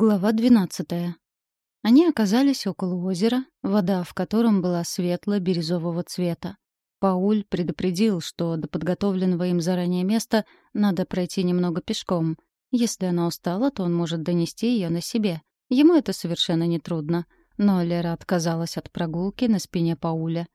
Глава 12. Они оказались около озера, вода в котором была светло-бирюзового цвета. Пауль предупредил, что до подготовленного им заранее места надо пройти немного пешком. Если она устала, то он может донести ее на себе. Ему это совершенно нетрудно. Но Лера отказалась от прогулки на спине Пауля.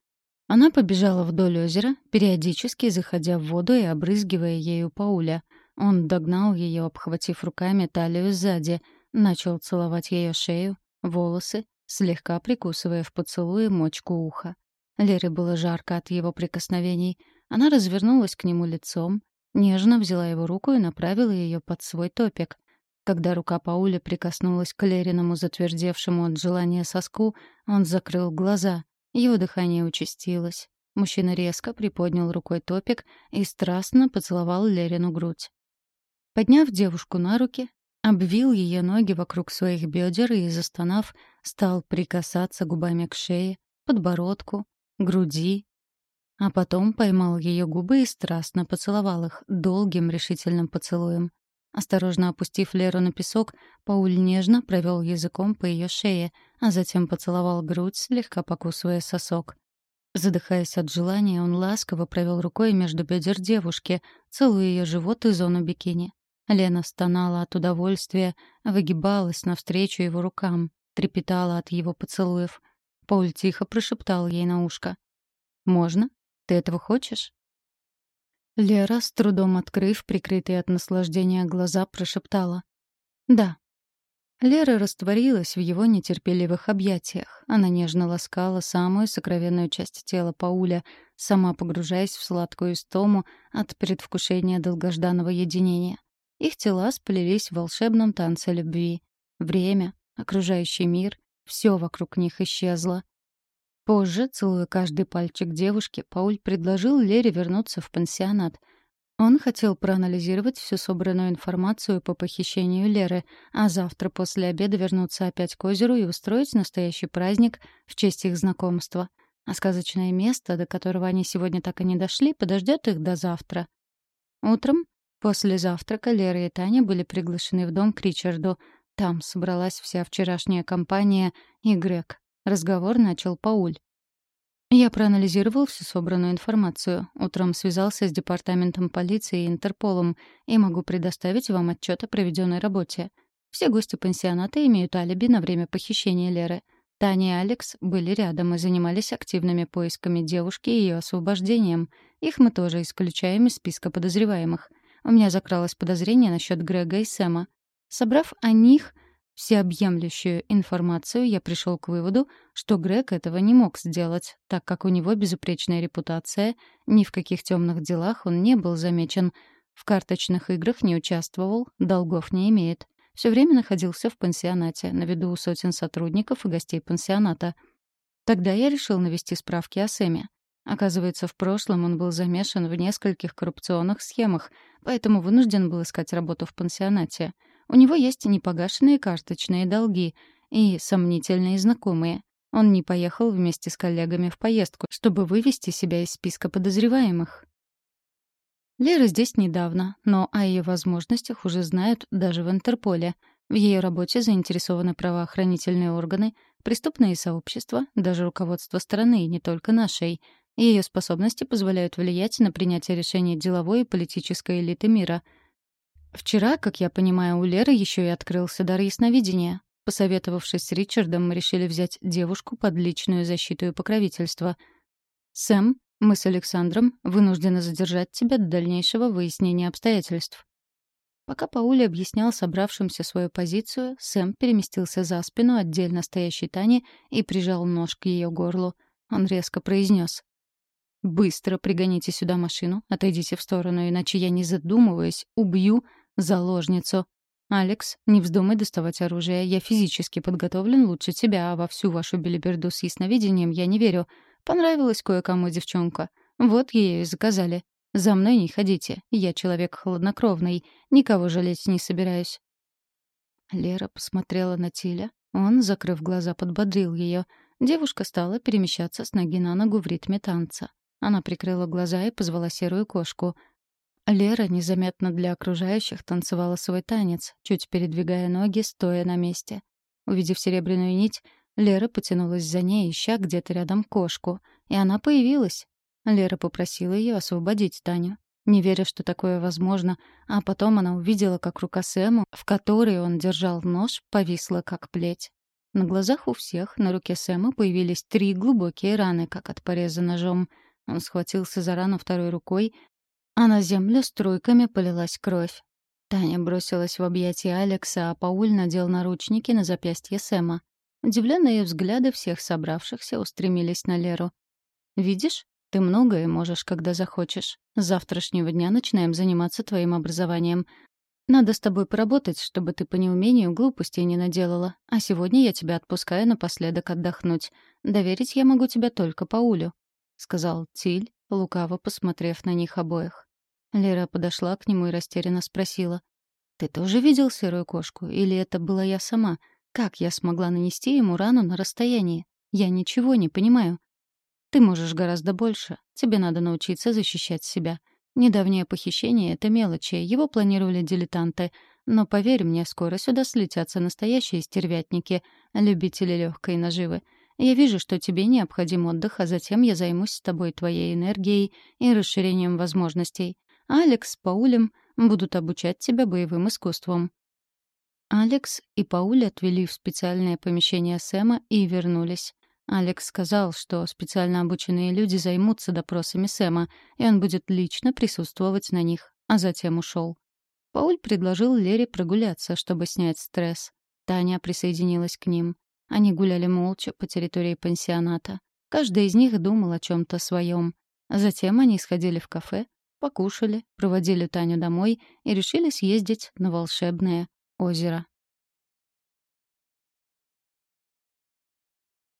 Она побежала вдоль озера, периодически заходя в воду и обрызгивая ею Пауля. Он догнал ее, обхватив руками талию сзади — Начал целовать ее шею, волосы, слегка прикусывая в поцелуе мочку уха. Лере было жарко от его прикосновений. Она развернулась к нему лицом, нежно взяла его руку и направила ее под свой топик. Когда рука Пауля прикоснулась к Лериному затвердевшему от желания соску, он закрыл глаза. Его дыхание участилось. Мужчина резко приподнял рукой топик и страстно поцеловал Лерину грудь. Подняв девушку на руки, обвил ее ноги вокруг своих бедер и, застонав, стал прикасаться губами к шее, подбородку, груди, а потом поймал ее губы и страстно поцеловал их долгим решительным поцелуем. Осторожно опустив Леру на песок, Пауль нежно провел языком по ее шее, а затем поцеловал грудь, слегка покусывая сосок. Задыхаясь от желания, он ласково провел рукой между бедер девушки, целуя ее живот и зону бикини. Лена стонала от удовольствия, выгибалась навстречу его рукам, трепетала от его поцелуев. Пауль тихо прошептал ей на ушко. «Можно? Ты этого хочешь?» Лера, с трудом открыв прикрытые от наслаждения глаза, прошептала. «Да». Лера растворилась в его нетерпеливых объятиях. Она нежно ласкала самую сокровенную часть тела Пауля, сама погружаясь в сладкую истому от предвкушения долгожданного единения. Их тела сплелись в волшебном танце любви. Время, окружающий мир, все вокруг них исчезло. Позже, целуя каждый пальчик девушки, Пауль предложил Лере вернуться в пансионат. Он хотел проанализировать всю собранную информацию по похищению Леры, а завтра после обеда вернуться опять к озеру и устроить настоящий праздник в честь их знакомства. А сказочное место, до которого они сегодня так и не дошли, подождет их до завтра. Утром После завтрака Лера и Таня были приглашены в дом к Ричарду. Там собралась вся вчерашняя компания и Грег. Разговор начал Пауль. Я проанализировал всю собранную информацию. Утром связался с департаментом полиции и Интерполом и могу предоставить вам отчет о проведенной работе. Все гости пансионата имеют алиби на время похищения Леры. Таня и Алекс были рядом и занимались активными поисками девушки и ее освобождением. Их мы тоже исключаем из списка подозреваемых — у меня закралось подозрение насчет Грега и Сэма. Собрав о них всеобъемлющую информацию, я пришел к выводу, что Грег этого не мог сделать, так как у него безупречная репутация, ни в каких темных делах он не был замечен, в карточных играх не участвовал, долгов не имеет. Все время находился в пансионате, на виду у сотен сотрудников и гостей пансионата. Тогда я решил навести справки о Сэме. Оказывается, в прошлом он был замешан в нескольких коррупционных схемах, поэтому вынужден был искать работу в пансионате. У него есть непогашенные карточные долги и сомнительные знакомые. Он не поехал вместе с коллегами в поездку, чтобы вывести себя из списка подозреваемых. Лера здесь недавно, но о ее возможностях уже знают даже в Интерполе. В ее работе заинтересованы правоохранительные органы, преступные сообщества, даже руководство страны, не только нашей — ее способности позволяют влиять на принятие решений деловой и политической элиты мира. Вчера, как я понимаю, у Леры еще и открылся дар ясновидения. Посоветовавшись с Ричардом, мы решили взять девушку под личную защиту и покровительство. «Сэм, мы с Александром вынуждены задержать тебя до дальнейшего выяснения обстоятельств». Пока Паули объяснял собравшимся свою позицию, Сэм переместился за спину отдельно стоящей Тани и прижал нож к ее горлу. Он резко произнес: Быстро пригоните сюда машину, отойдите в сторону, иначе я, не задумываясь, убью заложницу. Алекс, не вздумай доставать оружие. Я физически подготовлен лучше тебя, а во всю вашу белиберду с ясновидением я не верю. Понравилась кое-кому девчонка. Вот ее и заказали. За мной не ходите. Я человек хладнокровный. Никого жалеть не собираюсь. Лера посмотрела на Тиля. Он, закрыв глаза, подбодрил ее. Девушка стала перемещаться с ноги на ногу в ритме танца. Она прикрыла глаза и позвала серую кошку. Лера незаметно для окружающих танцевала свой танец, чуть передвигая ноги, стоя на месте. Увидев серебряную нить, Лера потянулась за ней, ища где-то рядом кошку, и она появилась. Лера попросила ее освободить Таню, не веря, что такое возможно, а потом она увидела, как рука Сэма, в которой он держал нож, повисла как плеть. На глазах у всех на руке Сэма появились три глубокие раны, как от пореза ножом. Он схватился за рану второй рукой, а на землю струйками полилась кровь. Таня бросилась в объятия Алекса, а Пауль надел наручники на запястье Сэма. Удивленные взгляды всех собравшихся устремились на Леру. «Видишь, ты многое можешь, когда захочешь. С завтрашнего дня начинаем заниматься твоим образованием. Надо с тобой поработать, чтобы ты по неумению глупостей не наделала. А сегодня я тебя отпускаю напоследок отдохнуть. Доверить я могу тебя только Паулю», — сказал Тиль, лукаво посмотрев на них обоих. Лера подошла к нему и растерянно спросила. «Ты тоже видел серую кошку? Или это была я сама? Как я смогла нанести ему рану на расстоянии? Я ничего не понимаю». «Ты можешь гораздо больше. Тебе надо научиться защищать себя. Недавнее похищение — это мелочи, его планировали дилетанты. Но поверь мне, скоро сюда слетятся настоящие стервятники, любители легкой наживы. Я вижу, что тебе необходим отдых, а затем я займусь с тобой твоей энергией и расширением возможностей. Алекс с Паулем будут обучать тебя боевым искусствам». Алекс и Пауль отвели в специальное помещение Сэма и вернулись. Алекс сказал, что специально обученные люди займутся допросами Сэма, и он будет лично присутствовать на них, а затем ушел. Пауль предложил Лере прогуляться, чтобы снять стресс. Таня присоединилась к ним. Они гуляли молча по территории пансионата. Каждый из них думал о чем то своем. Затем они сходили в кафе, покушали, проводили Таню домой и решили съездить на волшебное озеро.